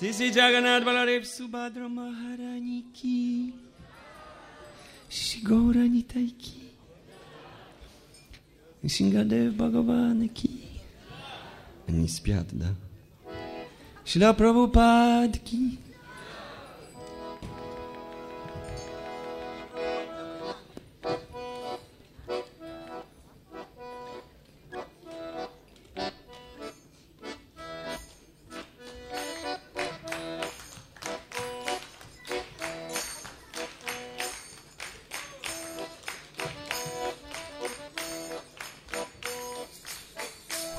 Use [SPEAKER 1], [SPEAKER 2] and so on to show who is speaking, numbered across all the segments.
[SPEAKER 1] Sri Sri Jagannath Baladev Subhadra Maharaniki Sri Gauranitai Singadev Bhagavan ki. Nispiadda. Śla Prabhupad ki.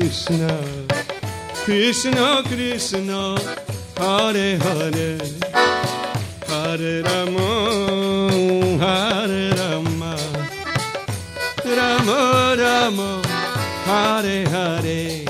[SPEAKER 1] Krishna, Krishna Krishna, Hare Hare, Hare Rama, Hare Rama, Rama Rama, Hare Hare,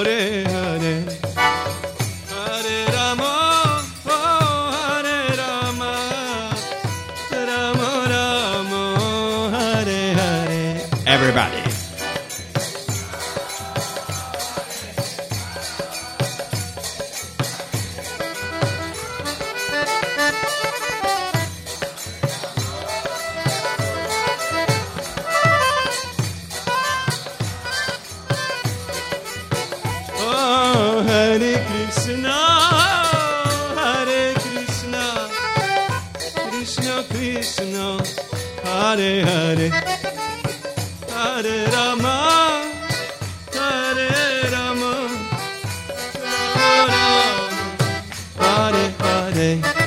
[SPEAKER 1] Hare day.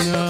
[SPEAKER 1] Krishna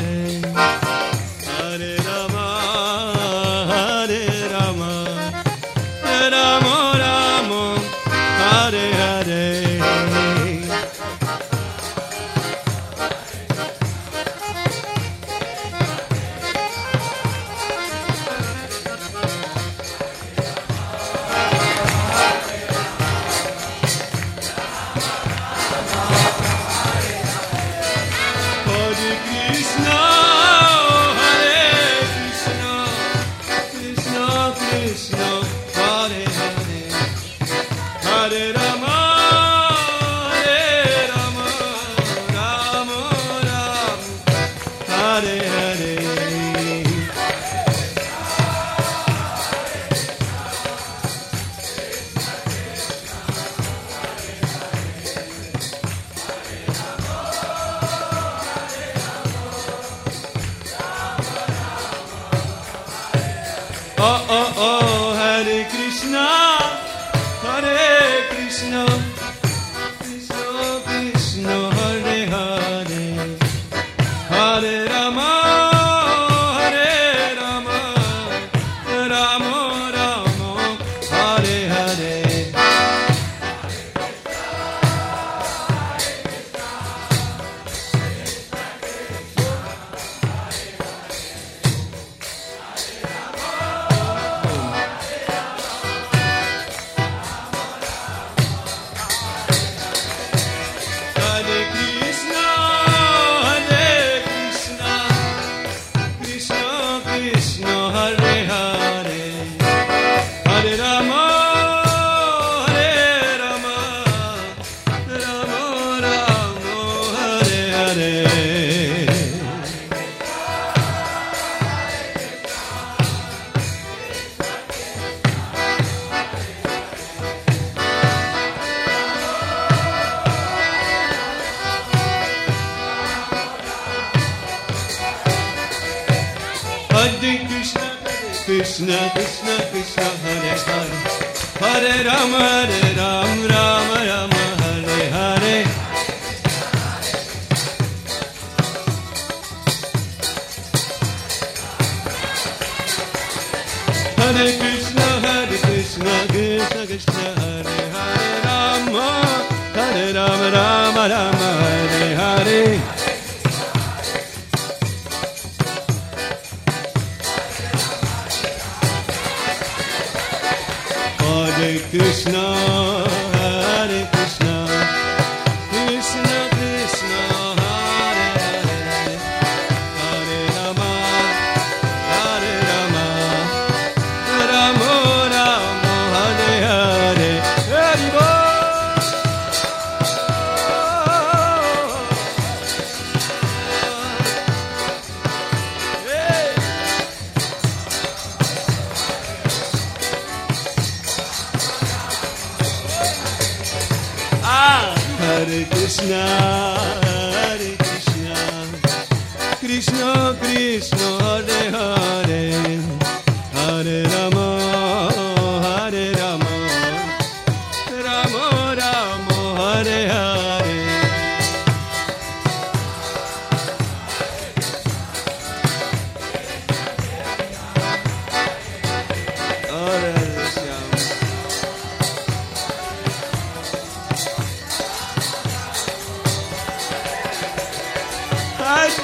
[SPEAKER 1] Hare Hare Hare Hare Hare Ram Hare Ram Ram Ram Hare Hare Hare Krishna Hare Krishna Krishna Krishna Hare Hare Rama Hare Rama Rama Rama Hare Hare Krishna. Krishna.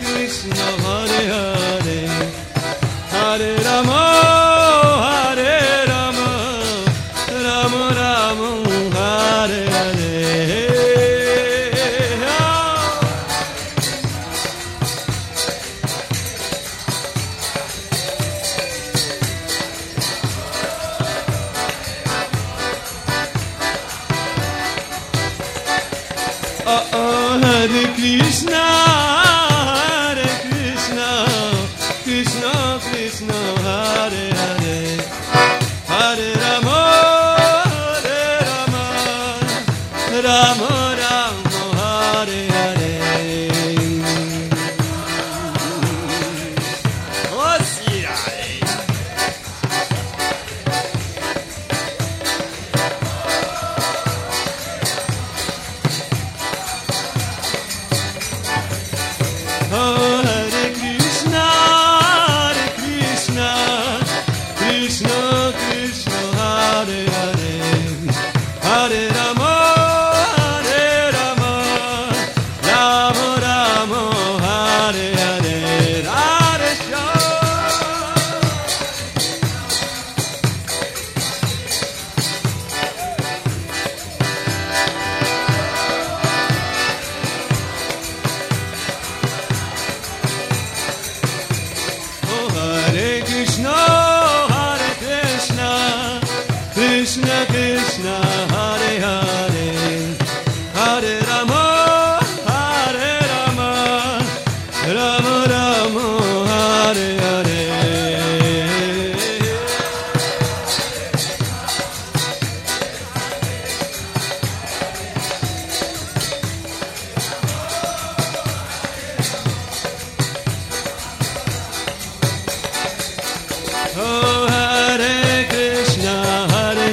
[SPEAKER 1] Krishna Hare Hare Hare Rama. somebody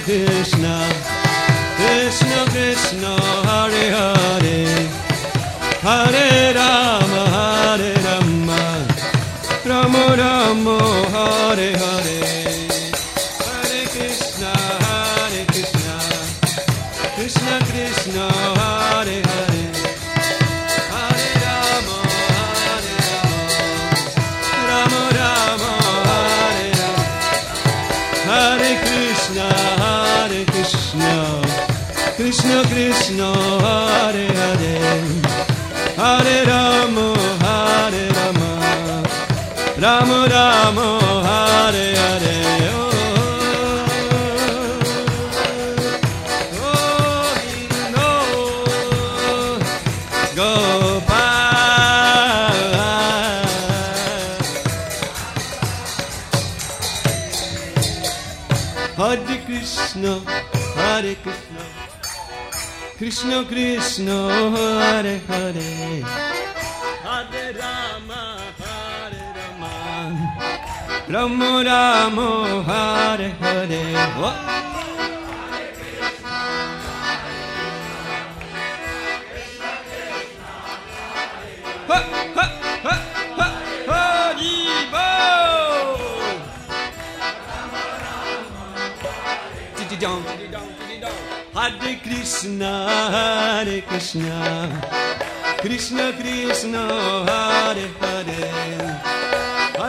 [SPEAKER 1] Krishna, Krishna Krishna, Hare Hare, Hare Ram Ram Hare Hare oh. Krishna, Hare Krishna, Krishna Krishna, Hare Hare. Ram Ram Hare Hare Whoa. Hare Krishna, Hare Krishna, Krishna Krishna, Hare Hare.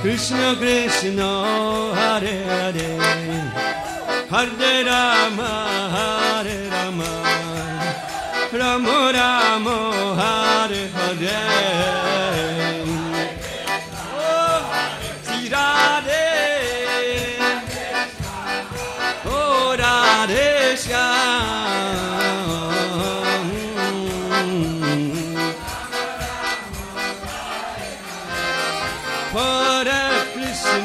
[SPEAKER 1] Krishna Krishna Hare Hare. Hare Rama Hare Rama. Rama Rama Hare Hare. Oh Radhe Shyam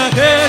[SPEAKER 1] Yeah.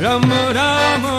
[SPEAKER 1] Ram Ram